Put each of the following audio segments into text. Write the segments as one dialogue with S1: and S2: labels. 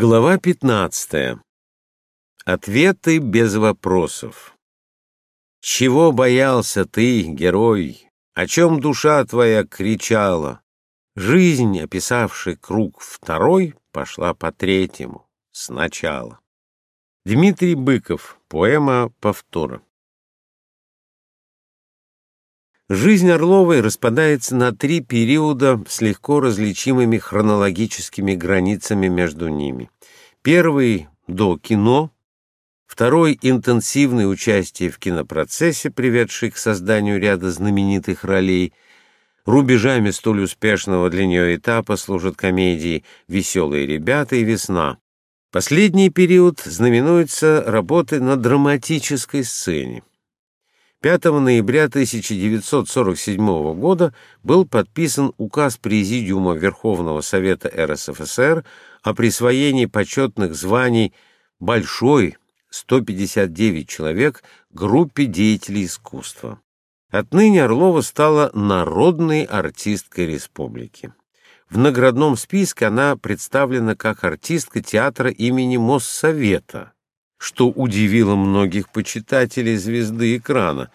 S1: Глава 15. Ответы без вопросов. Чего боялся ты, герой? О чем душа твоя кричала? Жизнь, описавший круг второй, пошла по третьему, сначала. Дмитрий Быков. Поэма «Повтора». Жизнь Орловой распадается на три периода с легко различимыми хронологическими границами между ними. Первый — до кино, второй — интенсивное участие в кинопроцессе, приведший к созданию ряда знаменитых ролей. Рубежами столь успешного для нее этапа служат комедии «Веселые ребята» и «Весна». Последний период знаменуется работой на драматической сцене. 5 ноября 1947 года был подписан указ Президиума Верховного Совета РСФСР о присвоении почетных званий «Большой» 159 человек группе деятелей искусства. Отныне Орлова стала народной артисткой республики. В наградном списке она представлена как артистка театра имени Моссовета – что удивило многих почитателей звезды экрана.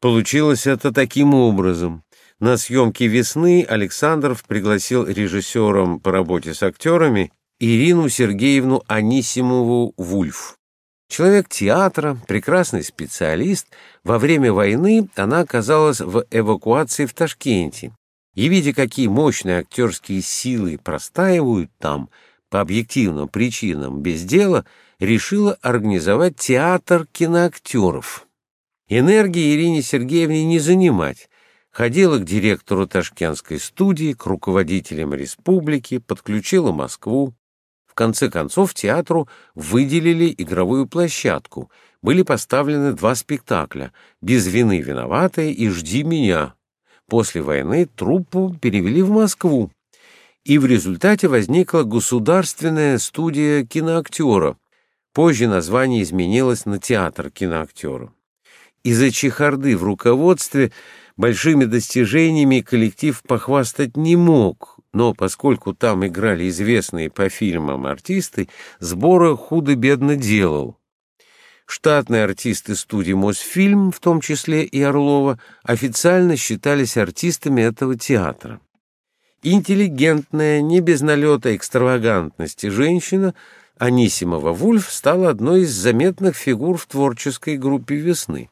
S1: Получилось это таким образом. На съемки «Весны» Александров пригласил режиссером по работе с актерами Ирину Сергеевну Анисимову Вульф. Человек театра, прекрасный специалист, во время войны она оказалась в эвакуации в Ташкенте. И видя, какие мощные актерские силы простаивают там, по объективным причинам без дела, решила организовать театр киноактеров. Энергии Ирине Сергеевне не занимать. Ходила к директору ташкентской студии, к руководителям республики, подключила Москву. В конце концов театру выделили игровую площадку. Были поставлены два спектакля «Без вины виноватые» и «Жди меня». После войны труппу перевели в Москву. И в результате возникла государственная студия киноактера, Позже название изменилось на театр киноактера. Из-за чехарды в руководстве большими достижениями коллектив похвастать не мог, но поскольку там играли известные по фильмам артисты, сбора худо-бедно делал. Штатные артисты студии «Мосфильм», в том числе и Орлова, официально считались артистами этого театра. Интеллигентная, не без налета экстравагантности женщина – Анисимова Вульф стала одной из заметных фигур в творческой группе «Весны».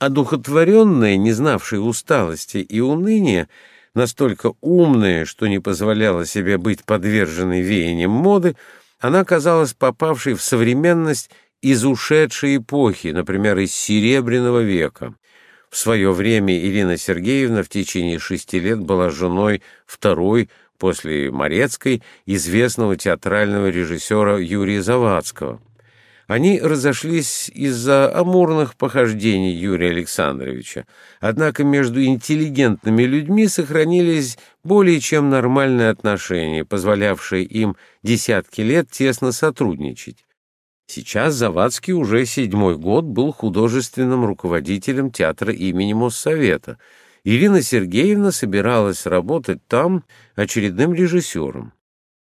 S1: Одухотворенная, не знавшая усталости и уныния, настолько умная, что не позволяла себе быть подверженной веяниям моды, она казалась попавшей в современность из ушедшей эпохи, например, из Серебряного века. В свое время Ирина Сергеевна в течение шести лет была женой второй после Морецкой известного театрального режиссера Юрия Завадского. Они разошлись из-за амурных похождений Юрия Александровича, однако между интеллигентными людьми сохранились более чем нормальные отношения, позволявшие им десятки лет тесно сотрудничать. Сейчас Завадский уже седьмой год был художественным руководителем театра имени Моссовета — Ирина Сергеевна собиралась работать там очередным режиссером.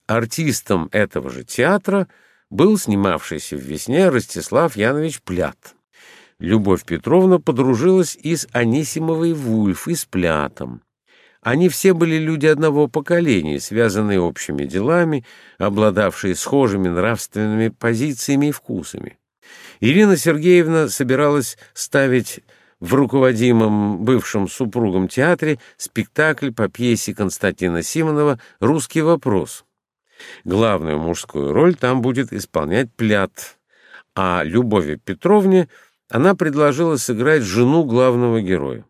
S1: Артистом этого же театра был снимавшийся в «Весне» Ростислав Янович Плят. Любовь Петровна подружилась и с Анисимовой Вульф, и с Плятом. Они все были люди одного поколения, связанные общими делами, обладавшие схожими нравственными позициями и вкусами. Ирина Сергеевна собиралась ставить в руководимом бывшим супругом театре спектакль по пьесе Константина Симонова «Русский вопрос». Главную мужскую роль там будет исполнять Плят, а Любови Петровне она предложила сыграть жену главного героя.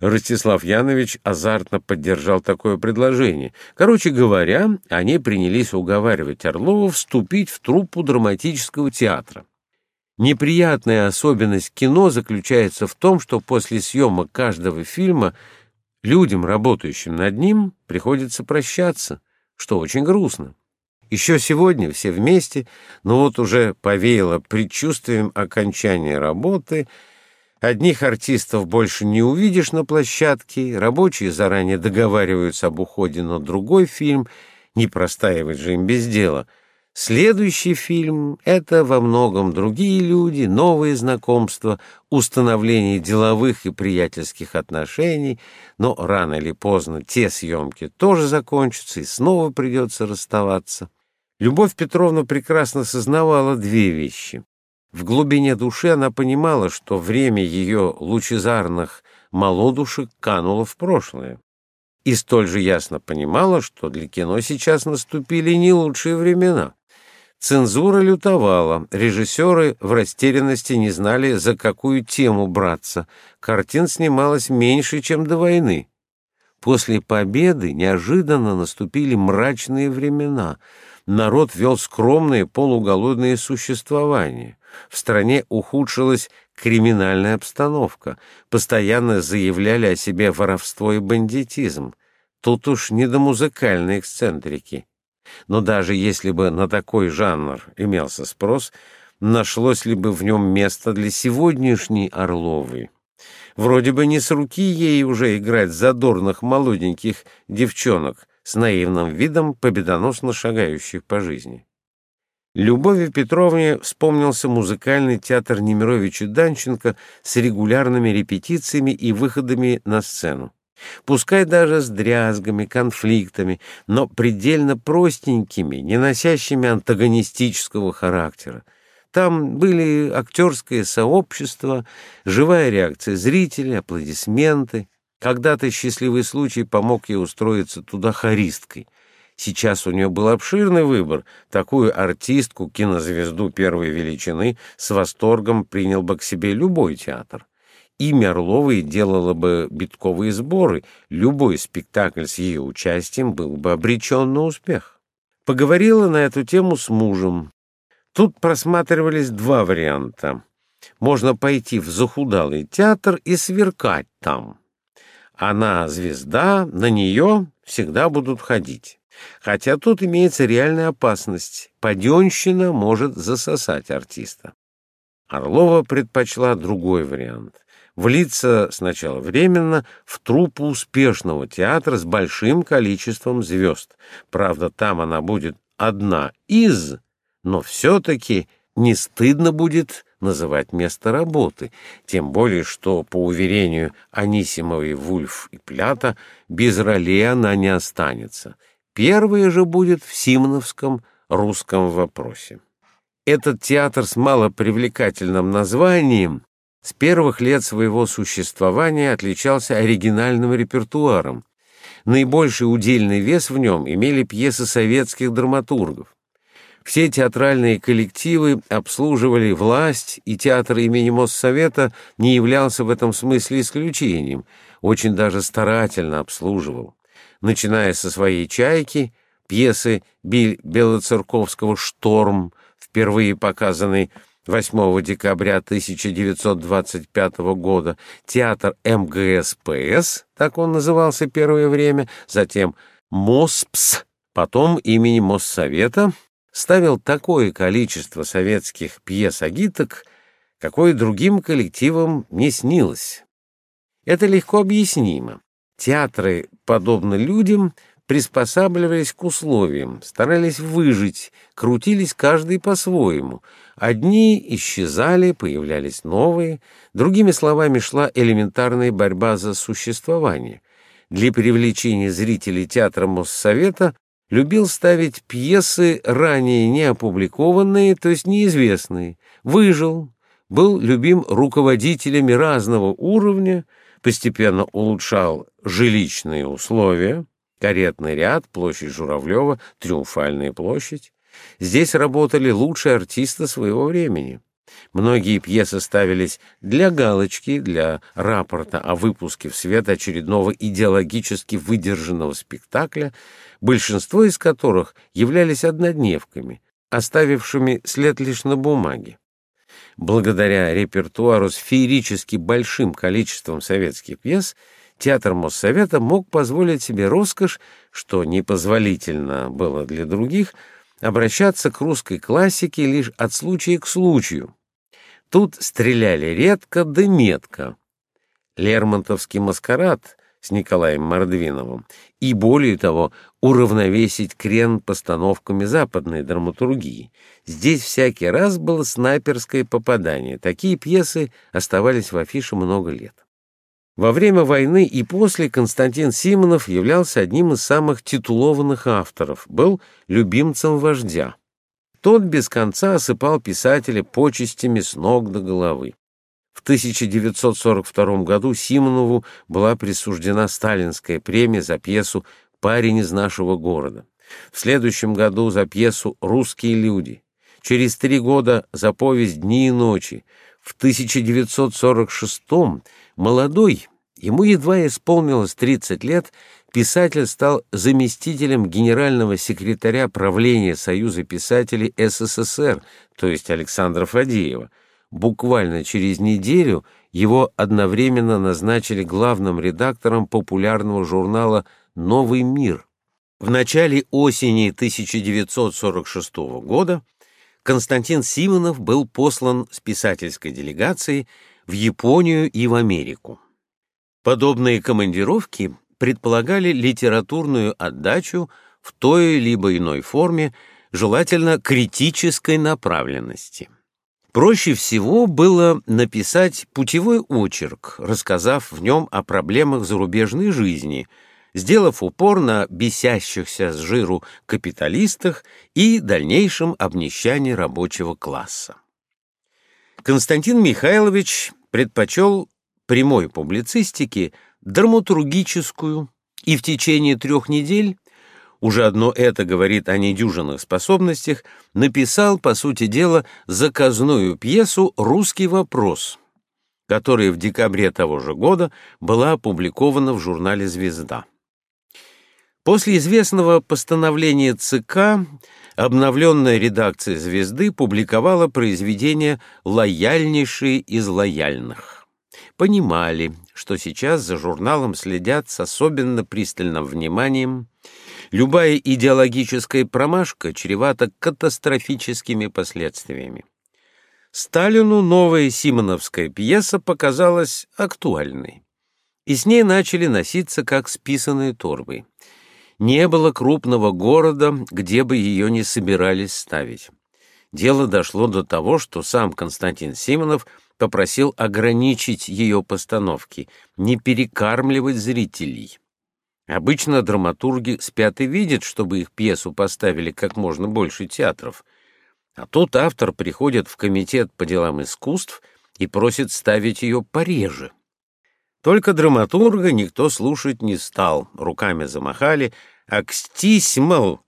S1: Ростислав Янович азартно поддержал такое предложение. Короче говоря, они принялись уговаривать Орлова вступить в труппу драматического театра. Неприятная особенность кино заключается в том, что после съемок каждого фильма людям, работающим над ним, приходится прощаться, что очень грустно. Еще сегодня все вместе, но вот уже повеяло предчувствием окончания работы. Одних артистов больше не увидишь на площадке, рабочие заранее договариваются об уходе на другой фильм, не простаивать же им без дела — Следующий фильм — это во многом другие люди, новые знакомства, установление деловых и приятельских отношений, но рано или поздно те съемки тоже закончатся и снова придется расставаться. Любовь Петровна прекрасно сознавала две вещи. В глубине души она понимала, что время ее лучезарных молодушек кануло в прошлое. И столь же ясно понимала, что для кино сейчас наступили не лучшие времена. Цензура лютовала, режиссеры в растерянности не знали, за какую тему браться. Картин снималось меньше, чем до войны. После победы неожиданно наступили мрачные времена. Народ вел скромное полуголодное существование. В стране ухудшилась криминальная обстановка. Постоянно заявляли о себе воровство и бандитизм. Тут уж не до музыкальной эксцентрики. Но даже если бы на такой жанр имелся спрос, нашлось ли бы в нем место для сегодняшней Орловой? Вроде бы не с руки ей уже играть задорных молоденьких девчонок с наивным видом, победоносно шагающих по жизни. Любови Петровне вспомнился музыкальный театр Немировича Данченко с регулярными репетициями и выходами на сцену пускай даже с дрязгами, конфликтами, но предельно простенькими, не носящими антагонистического характера. Там были актерское сообщество, живая реакция зрителей, аплодисменты. Когда-то счастливый случай помог ей устроиться туда хористкой. Сейчас у нее был обширный выбор. Такую артистку, кинозвезду первой величины, с восторгом принял бы к себе любой театр имя Орловой делало бы битковые сборы, любой спектакль с ее участием был бы обречен на успех. Поговорила на эту тему с мужем. Тут просматривались два варианта. Можно пойти в захудалый театр и сверкать там. Она звезда, на нее всегда будут ходить. Хотя тут имеется реальная опасность. Паденщина может засосать артиста. Орлова предпочла другой вариант влиться сначала временно в труппу успешного театра с большим количеством звезд. Правда, там она будет одна из, но все-таки не стыдно будет называть место работы, тем более, что, по уверению Анисимовой, Вульф и Плята, без ролей она не останется. Первое же будет в Симоновском русском вопросе. Этот театр с малопривлекательным названием с первых лет своего существования отличался оригинальным репертуаром. Наибольший удельный вес в нем имели пьесы советских драматургов. Все театральные коллективы обслуживали власть, и театр имени Моссовета не являлся в этом смысле исключением, очень даже старательно обслуживал. Начиная со своей «Чайки», пьесы Биль Белоцерковского «Шторм», впервые показанной 8 декабря 1925 года театр МГСПС, так он назывался первое время, затем МОСПС, потом имени Моссовета, ставил такое количество советских пьес-агиток, какое другим коллективам не снилось. Это легко объяснимо. Театры, подобно людям, приспосабливались к условиям, старались выжить, крутились каждый по-своему. Одни исчезали, появлялись новые, другими словами, шла элементарная борьба за существование. Для привлечения зрителей театра Моссовета любил ставить пьесы, ранее не опубликованные, то есть неизвестные. Выжил, был любим руководителями разного уровня, постепенно улучшал жилищные условия, Каретный ряд, площадь Журавлева, Триумфальная площадь. Здесь работали лучшие артисты своего времени. Многие пьесы ставились для галочки, для рапорта о выпуске в свет очередного идеологически выдержанного спектакля, большинство из которых являлись однодневками, оставившими след лишь на бумаге. Благодаря репертуару с феерически большим количеством советских пьес – театр Моссовета мог позволить себе роскошь, что непозволительно было для других, обращаться к русской классике лишь от случая к случаю. Тут стреляли редко да метко. Лермонтовский маскарад с Николаем Мордвиновым, и, более того, уравновесить крен постановками западной драматургии. Здесь всякий раз было снайперское попадание. Такие пьесы оставались в афише много лет. Во время войны и после Константин Симонов являлся одним из самых титулованных авторов, был любимцем вождя. Тот без конца осыпал писателя почестями с ног до головы. В 1942 году Симонову была присуждена сталинская премия за пьесу «Парень из нашего города». В следующем году за пьесу «Русские люди». Через три года за повесть «Дни и ночи». В 1946 молодой, ему едва исполнилось 30 лет, писатель стал заместителем генерального секретаря правления Союза писателей СССР, то есть Александра Фадеева, буквально через неделю его одновременно назначили главным редактором популярного журнала «Новый мир». В начале осени 1946 года Константин Симонов был послан с писательской делегацией в Японию и в Америку. Подобные командировки предполагали литературную отдачу в той либо иной форме, желательно критической направленности. Проще всего было написать путевой очерк, рассказав в нем о проблемах зарубежной жизни, сделав упор на бесящихся с жиру капиталистах и дальнейшем обнищании рабочего класса. Константин Михайлович предпочел прямой публицистике драматургическую и в течение трех недель уже одно это говорит о недюжинных способностях, написал, по сути дела, заказную пьесу «Русский вопрос», которая в декабре того же года была опубликована в журнале «Звезда». После известного постановления ЦК обновленная редакция «Звезды» публиковала произведение «Лояльнейшие из лояльных». Понимали, что сейчас за журналом следят с особенно пристальным вниманием, Любая идеологическая промашка чревата катастрофическими последствиями. Сталину новая симоновская пьеса показалась актуальной, и с ней начали носиться как с писаной торбой. Не было крупного города, где бы ее не собирались ставить. Дело дошло до того, что сам Константин Симонов попросил ограничить ее постановки, не перекармливать зрителей. Обычно драматурги спят и видят, чтобы их пьесу поставили как можно больше театров. А тут автор приходит в комитет по делам искусств и просит ставить ее пореже. Только драматурга никто слушать не стал, руками замахали, а кстись, мол,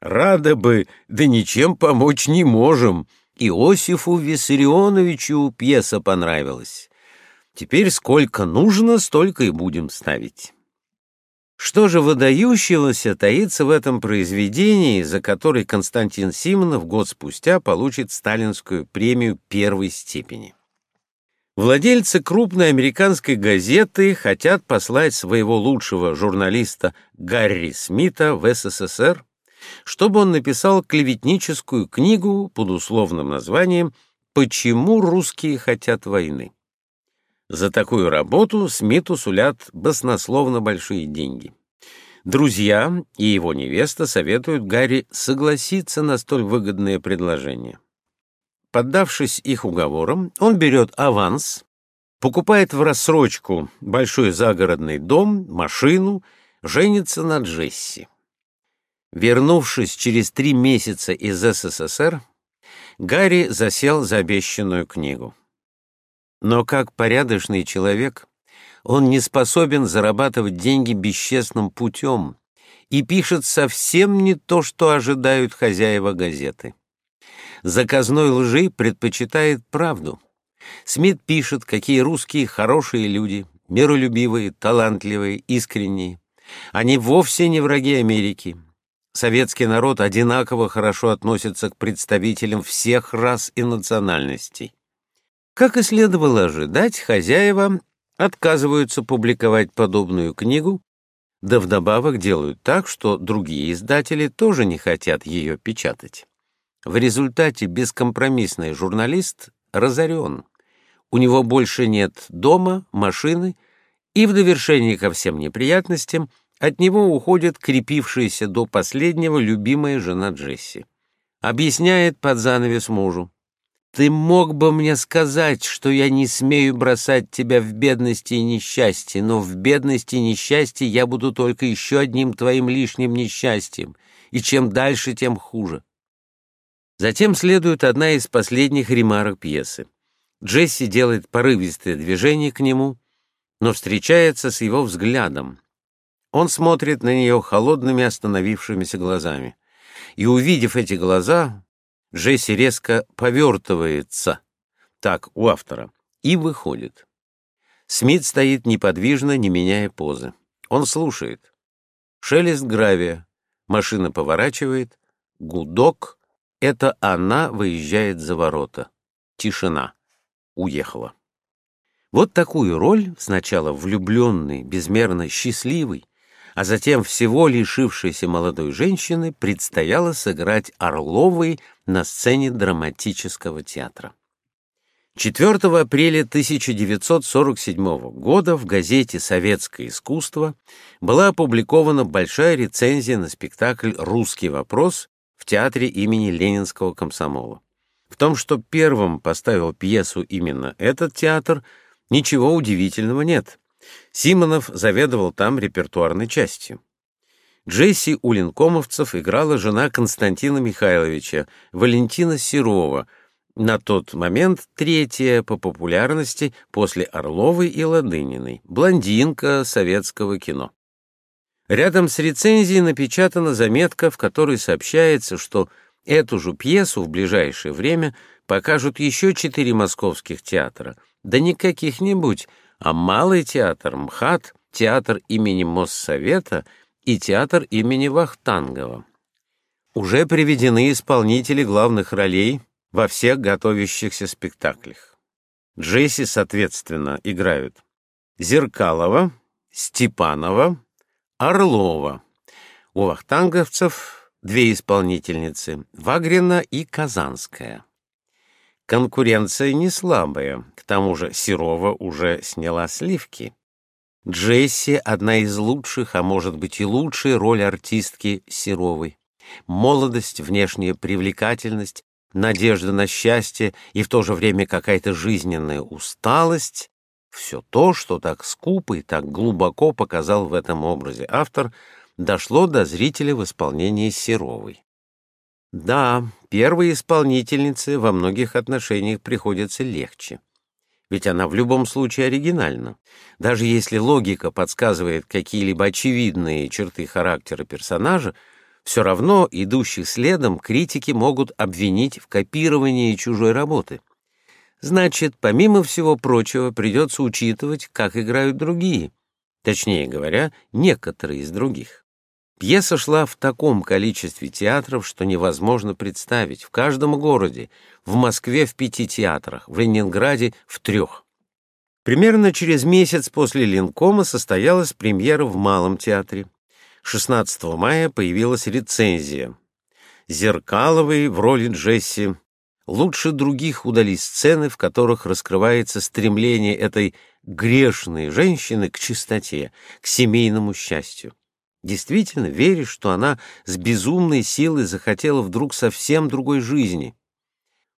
S1: рада бы, да ничем помочь не можем. Иосифу Виссарионовичу пьеса понравилась. Теперь сколько нужно, столько и будем ставить. Что же выдающегося таится в этом произведении, за который Константин Симонов год спустя получит сталинскую премию первой степени? Владельцы крупной американской газеты хотят послать своего лучшего журналиста Гарри Смита в СССР, чтобы он написал клеветническую книгу под условным названием «Почему русские хотят войны?». За такую работу Смиту сулят баснословно большие деньги. Друзья и его невеста советуют Гарри согласиться на столь выгодное предложение. Поддавшись их уговорам, он берет аванс, покупает в рассрочку большой загородный дом, машину, женится на Джесси. Вернувшись через три месяца из СССР, Гарри засел за обещанную книгу. Но как порядочный человек, он не способен зарабатывать деньги бесчестным путем и пишет совсем не то, что ожидают хозяева газеты. Заказной лжи предпочитает правду. Смит пишет, какие русские хорошие люди, миролюбивые, талантливые, искренние. Они вовсе не враги Америки. Советский народ одинаково хорошо относится к представителям всех рас и национальностей. Как и следовало ожидать, хозяева отказываются публиковать подобную книгу, да вдобавок делают так, что другие издатели тоже не хотят ее печатать. В результате бескомпромиссный журналист разорен. У него больше нет дома, машины И в довершение ко всем неприятностям от него уходит крепившаяся до последнего любимая жена Джесси. Объясняет под занавес мужу. Ты мог бы мне сказать, что я не смею бросать тебя в бедности и несчастье, но в бедности и несчастье я буду только еще одним твоим лишним несчастьем, и чем дальше, тем хуже. Затем следует одна из последних ремарок пьесы. Джесси делает порывистое движение к нему, но встречается с его взглядом. Он смотрит на нее холодными остановившимися глазами. И, увидев эти глаза, Джесси резко повертывается, так у автора, и выходит. Смит стоит неподвижно, не меняя позы. Он слушает. Шелест гравия. Машина поворачивает. Гудок. Это она выезжает за ворота. Тишина. Уехала. Вот такую роль, сначала влюбленный, безмерно счастливый, а затем всего лишившейся молодой женщины предстояло сыграть Орловой на сцене драматического театра. 4 апреля 1947 года в газете «Советское искусство» была опубликована большая рецензия на спектакль «Русский вопрос» в театре имени Ленинского комсомола. В том, что первым поставил пьесу именно этот театр, ничего удивительного нет. Симонов заведовал там репертуарной частью. Джесси Улинкомовцев играла жена Константина Михайловича, Валентина Серова, на тот момент третья по популярности после Орловой и Ладыниной, блондинка советского кино. Рядом с рецензией напечатана заметка, в которой сообщается, что эту же пьесу в ближайшее время покажут еще четыре московских театра, да не каких-нибудь, а Малый театр МХАТ, театр имени Моссовета и театр имени Вахтангова. Уже приведены исполнители главных ролей во всех готовящихся спектаклях. Джесси, соответственно, играют Зеркалова, Степанова, Орлова. У вахтанговцев две исполнительницы — Вагрина и Казанская. Конкуренция не слабая, к тому же Серова уже сняла сливки. Джесси — одна из лучших, а может быть и лучшая роль артистки Серовой. Молодость, внешняя привлекательность, надежда на счастье и в то же время какая-то жизненная усталость — все то, что так скупо и так глубоко показал в этом образе автор, дошло до зрителя в исполнении Серовой. Да, первой исполнительнице во многих отношениях приходится легче. Ведь она в любом случае оригинальна. Даже если логика подсказывает какие-либо очевидные черты характера персонажа, все равно идущих следом критики могут обвинить в копировании чужой работы. Значит, помимо всего прочего, придется учитывать, как играют другие. Точнее говоря, некоторые из других. Пьеса шла в таком количестве театров, что невозможно представить. В каждом городе, в Москве в пяти театрах, в Ленинграде в трех. Примерно через месяц после Ленкома состоялась премьера в Малом театре. 16 мая появилась рецензия. Зеркаловой в роли Джесси лучше других удались сцены, в которых раскрывается стремление этой грешной женщины к чистоте, к семейному счастью. Действительно веришь, что она с безумной силой захотела вдруг совсем другой жизни.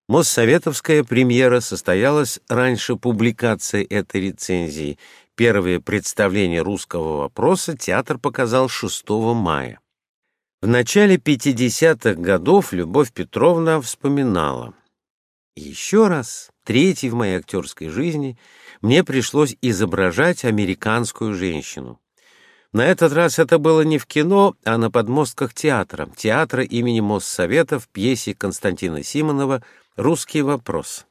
S1: Моссоветовская премьера состоялась раньше публикации этой рецензии. Первое представление русского вопроса театр показал 6 мая. В начале 50-х годов Любовь Петровна вспоминала. Еще раз, третий в моей актерской жизни, мне пришлось изображать американскую женщину. На этот раз это было не в кино, а на подмостках театра, театра имени Моссовета в пьесе Константина Симонова «Русский вопрос».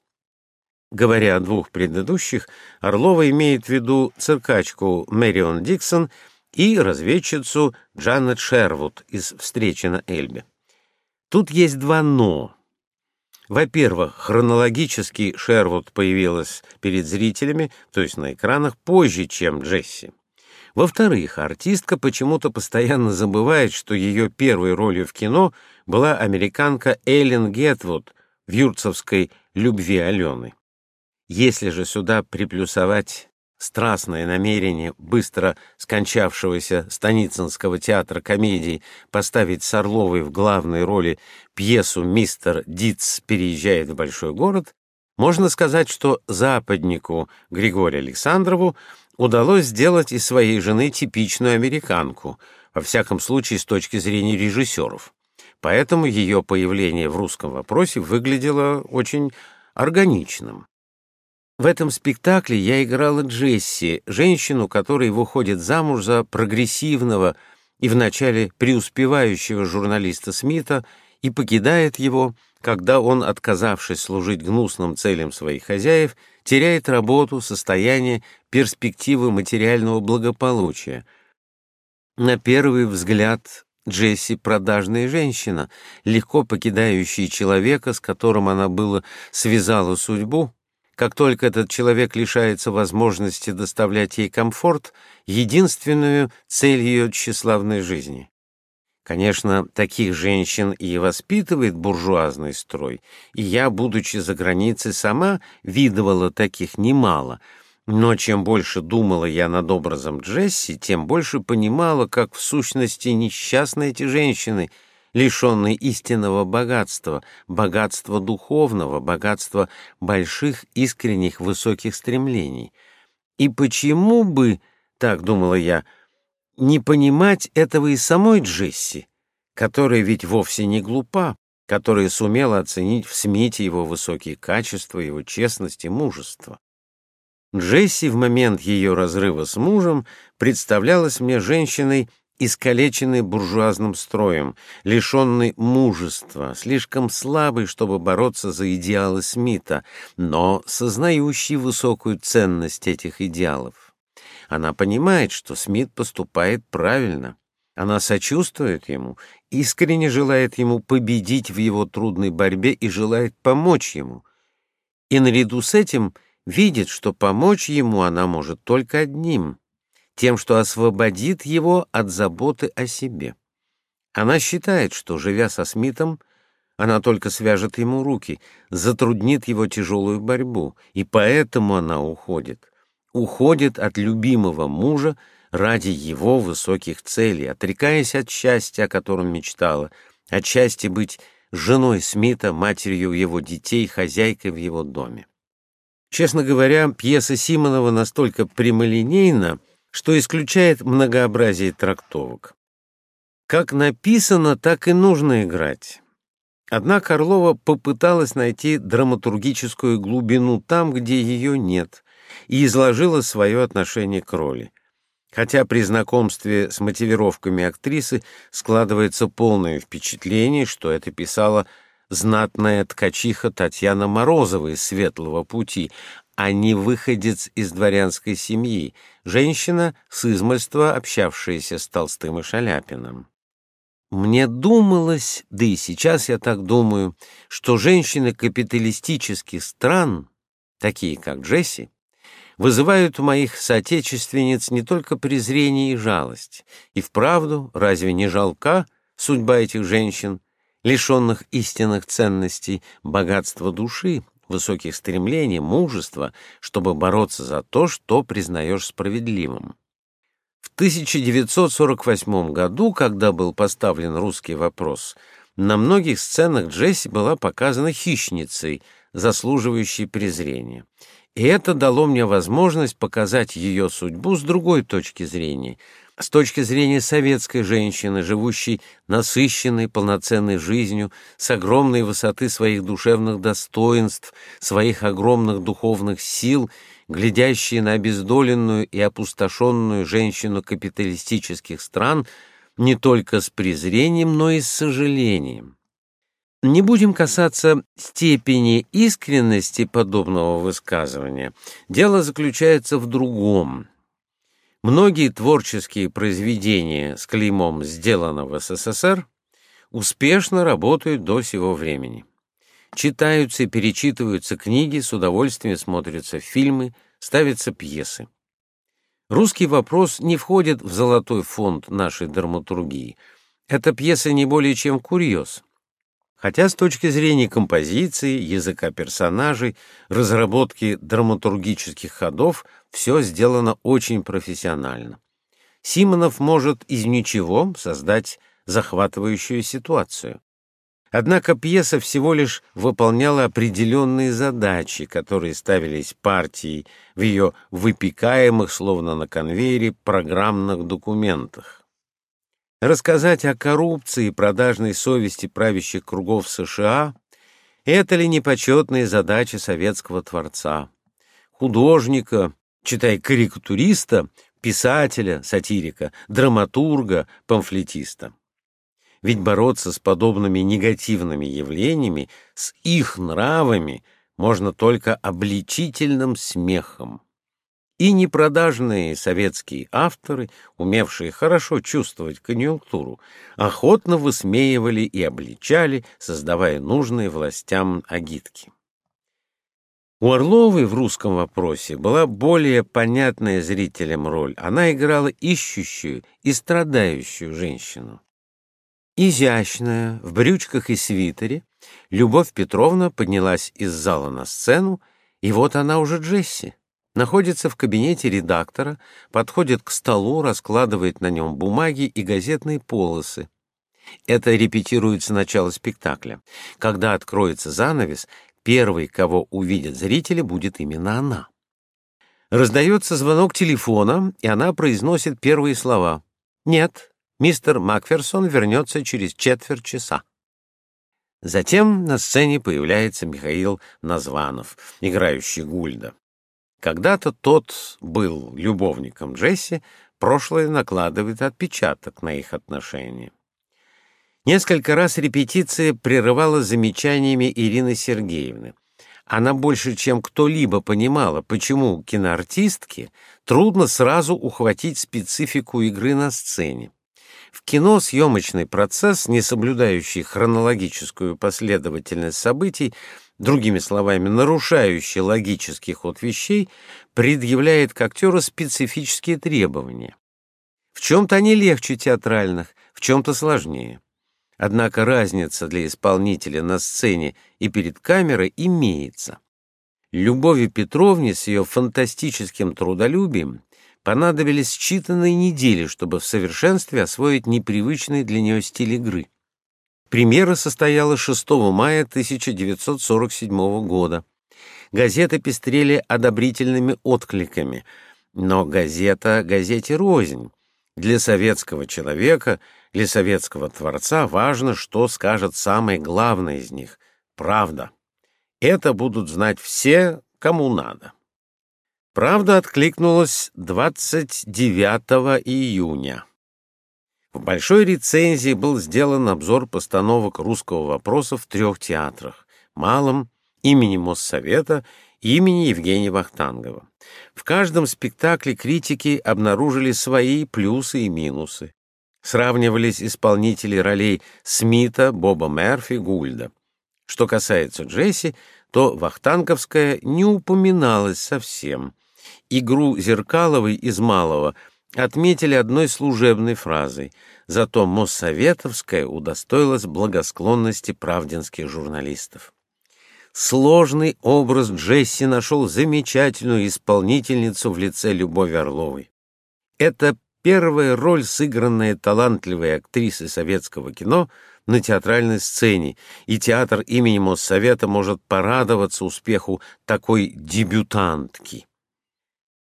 S1: Говоря о двух предыдущих, Орлова имеет в виду циркачку Мэрион Диксон и разведчицу Джанет Шервуд из «Встречи на Эльбе». Тут есть два «но». Во-первых, хронологически Шервуд появилась перед зрителями, то есть на экранах, позже, чем Джесси. Во-вторых, артистка почему-то постоянно забывает, что ее первой ролью в кино была американка Эллен Гетвуд в юрцевской «Любви Алены». Если же сюда приплюсовать страстное намерение быстро скончавшегося Станицынского театра комедии поставить с Орловой в главной роли пьесу «Мистер Диц переезжает в большой город», можно сказать, что западнику Григорию Александрову удалось сделать из своей жены типичную американку, во всяком случае с точки зрения режиссеров. Поэтому ее появление в русском вопросе выглядело очень органичным. В этом спектакле я играла Джесси, женщину, которая выходит замуж за прогрессивного и вначале преуспевающего журналиста Смита и покидает его, когда он, отказавшись служить гнусным целям своих хозяев, теряет работу, состояние, перспективы материального благополучия. На первый взгляд Джесси — продажная женщина, легко покидающая человека, с которым она было связала судьбу, как только этот человек лишается возможности доставлять ей комфорт, единственную цель ее тщеславной жизни. Конечно, таких женщин и воспитывает буржуазный строй, и я, будучи за границей, сама видывала таких немало, но чем больше думала я над образом Джесси, тем больше понимала, как в сущности несчастны эти женщины — лишенный истинного богатства, богатства духовного, богатства больших, искренних, высоких стремлений. И почему бы, так думала я, не понимать этого и самой Джесси, которая ведь вовсе не глупа, которая сумела оценить в Смите его высокие качества, его честность и мужество. Джесси в момент ее разрыва с мужем представлялась мне женщиной, искалеченный буржуазным строем, лишенный мужества, слишком слабый, чтобы бороться за идеалы Смита, но сознающий высокую ценность этих идеалов. Она понимает, что Смит поступает правильно. Она сочувствует ему, искренне желает ему победить в его трудной борьбе и желает помочь ему. И наряду с этим видит, что помочь ему она может только одним — тем, что освободит его от заботы о себе. Она считает, что, живя со Смитом, она только свяжет ему руки, затруднит его тяжелую борьбу, и поэтому она уходит. Уходит от любимого мужа ради его высоких целей, отрекаясь от счастья, о котором мечтала, от счастья быть женой Смита, матерью его детей, хозяйкой в его доме. Честно говоря, пьеса Симонова настолько прямолинейна, что исключает многообразие трактовок. Как написано, так и нужно играть. Однако Орлова попыталась найти драматургическую глубину там, где ее нет, и изложила свое отношение к роли. Хотя при знакомстве с мотивировками актрисы складывается полное впечатление, что это писала знатная ткачиха Татьяна Морозова из «Светлого пути», а не выходец из дворянской семьи, женщина с измольства, общавшаяся с Толстым и Шаляпиным. Мне думалось, да и сейчас я так думаю, что женщины капиталистических стран, такие как Джесси, вызывают у моих соотечественниц не только презрение и жалость. И вправду, разве не жалка судьба этих женщин, лишенных истинных ценностей, богатства души, высоких стремлений, мужества, чтобы бороться за то, что признаешь справедливым. В 1948 году, когда был поставлен русский вопрос, на многих сценах Джесси была показана хищницей, заслуживающей презрения. И это дало мне возможность показать ее судьбу с другой точки зрения — с точки зрения советской женщины, живущей насыщенной, полноценной жизнью, с огромной высоты своих душевных достоинств, своих огромных духовных сил, глядящей на обездоленную и опустошенную женщину капиталистических стран не только с презрением, но и с сожалением. Не будем касаться степени искренности подобного высказывания. Дело заключается в другом. Многие творческие произведения с клеймом «сделано в СССР» успешно работают до сего времени. Читаются и перечитываются книги, с удовольствием смотрятся фильмы, ставятся пьесы. Русский вопрос не входит в золотой фонд нашей драматургии. Эта пьеса не более чем курьез. Хотя с точки зрения композиции, языка персонажей, разработки драматургических ходов все сделано очень профессионально. Симонов может из ничего создать захватывающую ситуацию. Однако пьеса всего лишь выполняла определенные задачи, которые ставились партией в ее выпекаемых, словно на конвейере, программных документах. Рассказать о коррупции и продажной совести правящих кругов США — это ли не почетная задача советского творца, художника, читай карикатуриста, писателя, сатирика, драматурга, памфлетиста? Ведь бороться с подобными негативными явлениями, с их нравами, можно только обличительным смехом. И непродажные советские авторы, умевшие хорошо чувствовать конъюнктуру, охотно высмеивали и обличали, создавая нужные властям агитки. У Орловой в русском вопросе была более понятная зрителям роль. Она играла ищущую и страдающую женщину. Изящная, в брючках и свитере, Любовь Петровна поднялась из зала на сцену, и вот она уже Джесси. Находится в кабинете редактора, подходит к столу, раскладывает на нем бумаги и газетные полосы. Это репетируется начало спектакля. Когда откроется занавес, первой, кого увидят зрители, будет именно она. Раздается звонок телефона, и она произносит первые слова. «Нет, Мистер Макферсон вернется через четверть часа. Затем на сцене появляется Михаил Названов, играющий Гульда. Когда-то тот был любовником Джесси, прошлое накладывает отпечаток на их отношения. Несколько раз репетиция прерывалась замечаниями Ирины Сергеевны. Она больше, чем кто-либо понимала, почему киноартистке трудно сразу ухватить специфику игры на сцене. В кино съемочный процесс, не соблюдающий хронологическую последовательность событий, другими словами, нарушающий логический ход вещей, предъявляет к актеру специфические требования. В чем-то они легче театральных, в чем-то сложнее. Однако разница для исполнителя на сцене и перед камерой имеется. Любови Петровне с ее фантастическим трудолюбием понадобились считанные недели, чтобы в совершенстве освоить непривычный для нее стиль игры. Премьера состоялась 6 мая 1947 года. Газеты пестрели одобрительными откликами, но газета газете рознь. Для советского человека, для советского творца важно, что скажет самое главное из них — правда. Это будут знать все, кому надо. Правда откликнулась 29 июня. В большой рецензии был сделан обзор постановок русского вопроса в трех театрах — Малом, имени Моссовета имени Евгения Вахтангова. В каждом спектакле критики обнаружили свои плюсы и минусы. Сравнивались исполнители ролей Смита, Боба Мерфи, Гульда. Что касается Джесси, то Вахтанговская не упоминалась совсем — игру Зеркаловой из Малого отметили одной служебной фразой, зато Моссоветовская удостоилась благосклонности правдинских журналистов. Сложный образ Джесси нашел замечательную исполнительницу в лице Любови Орловой. Это первая роль, сыгранная талантливой актрисой советского кино на театральной сцене, и театр имени Моссовета может порадоваться успеху такой дебютантки.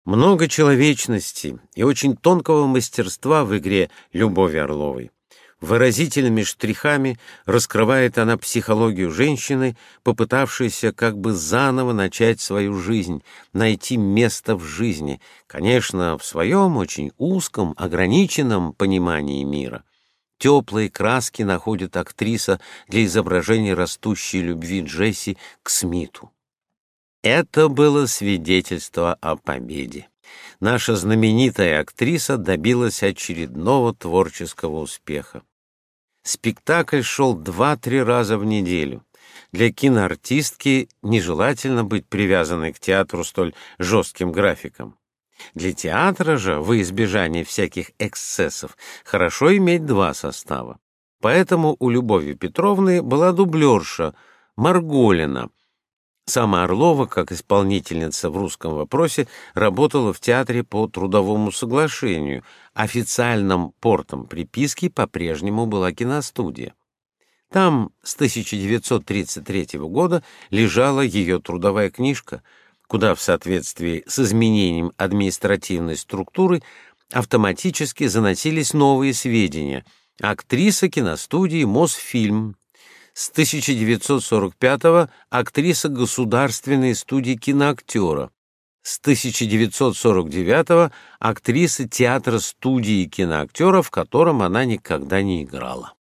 S1: Много человечности и очень тонкого мастерства в игре Любови Орловой. Выразительными штрихами раскрывает она психологию женщины, попытавшейся как бы заново начать свою жизнь, найти место в жизни, конечно, в своем очень узком, ограниченном понимании мира. Теплые краски находит актриса для изображения растущей любви Джесси к Смиту. Это было свидетельство о победе. Наша знаменитая актриса добилась очередного творческого успеха. Спектакль шел два-три раза в неделю. Для киноартистки нежелательно быть привязанной к театру столь жестким графиком. Для театра же, во избежание всяких эксцессов, хорошо иметь два состава. Поэтому у Любови Петровны была дублерша Марголина. Сама Орлова, как исполнительница в русском вопросе, работала в театре по трудовому соглашению. Официальным портом приписки по-прежнему была киностудия. Там с 1933 года лежала ее трудовая книжка, куда в соответствии с изменением административной структуры автоматически заносились новые сведения. Актриса киностудии Мосфильм. С 1945 актриса Государственной студии киноактера. С 1949 актриса театра студии киноактера, в котором она никогда не играла.